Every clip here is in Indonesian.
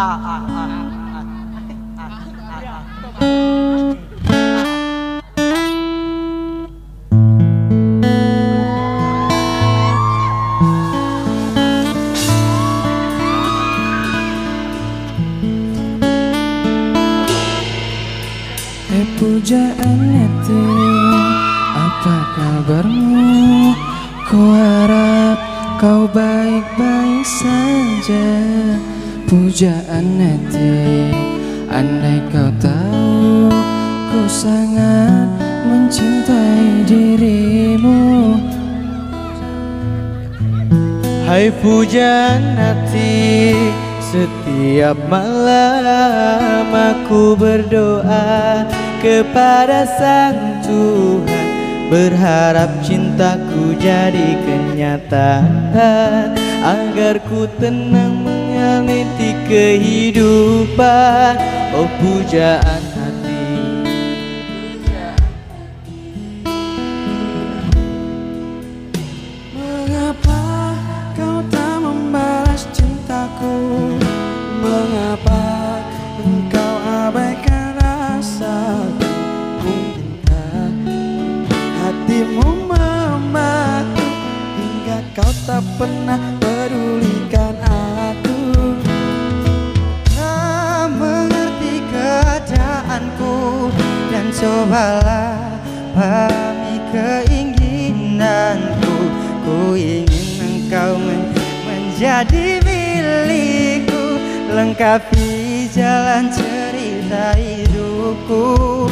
ah, ah, pujaan hati Apa kabarmu? Ku harap kau baik-baik saja Pujaan hati. Andai kau tahu Ku sangat mencintai dirimu. Hai pujaan hati Setiap malam aku berdoa kepada Sang Tuhan. Berharap cintaku jadi kenyataan Agar ku tenang mengalami kehidupan. Oh pujaan hati. Mengapa kau tak membalas cintaku? Mengapa engkau abaikan rasaku? Mungkinkah hatimu memaku Hingga kau tak pernah cobalah pahami keinginanku. Ku ingin engkau men- menjadi milikku. Lengkapi jalan cerita hidupku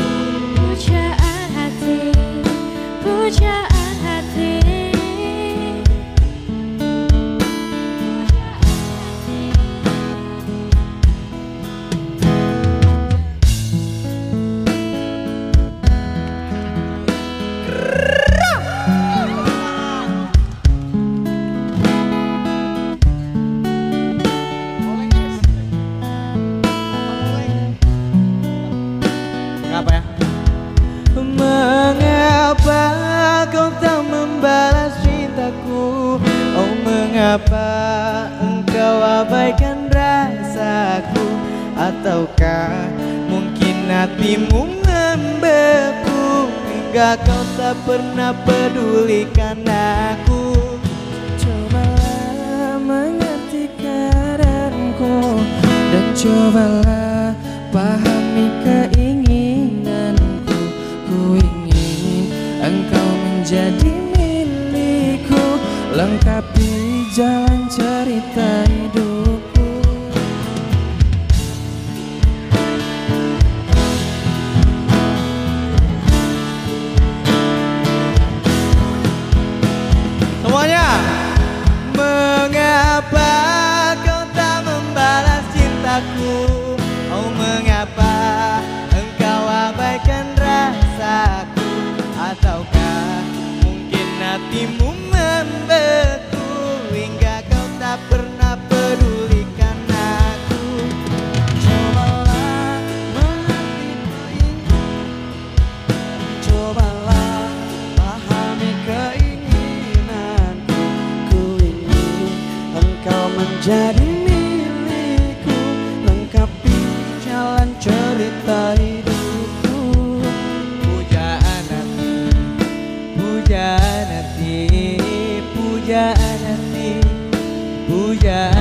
Mengapa ya? Mengapa kau tak membalas cintaku? Oh mengapa engkau abaikan rasaku? Ataukah mungkin hatimu membeku Hingga kau tak pernah pedulikan aku? Cobalah mengerti keadaanku Dan cobalah pahami keinginanku engkau menjadi milikku Lengkapi jalan cerita hidupku hatimu membeku Hingga kau tak pernah pedulikan aku. Cobalah mengerti keinginan Cobalah pahami keinginanku. Ku ingin engkau menjadi pujaan hati, pujaan hati, pujaan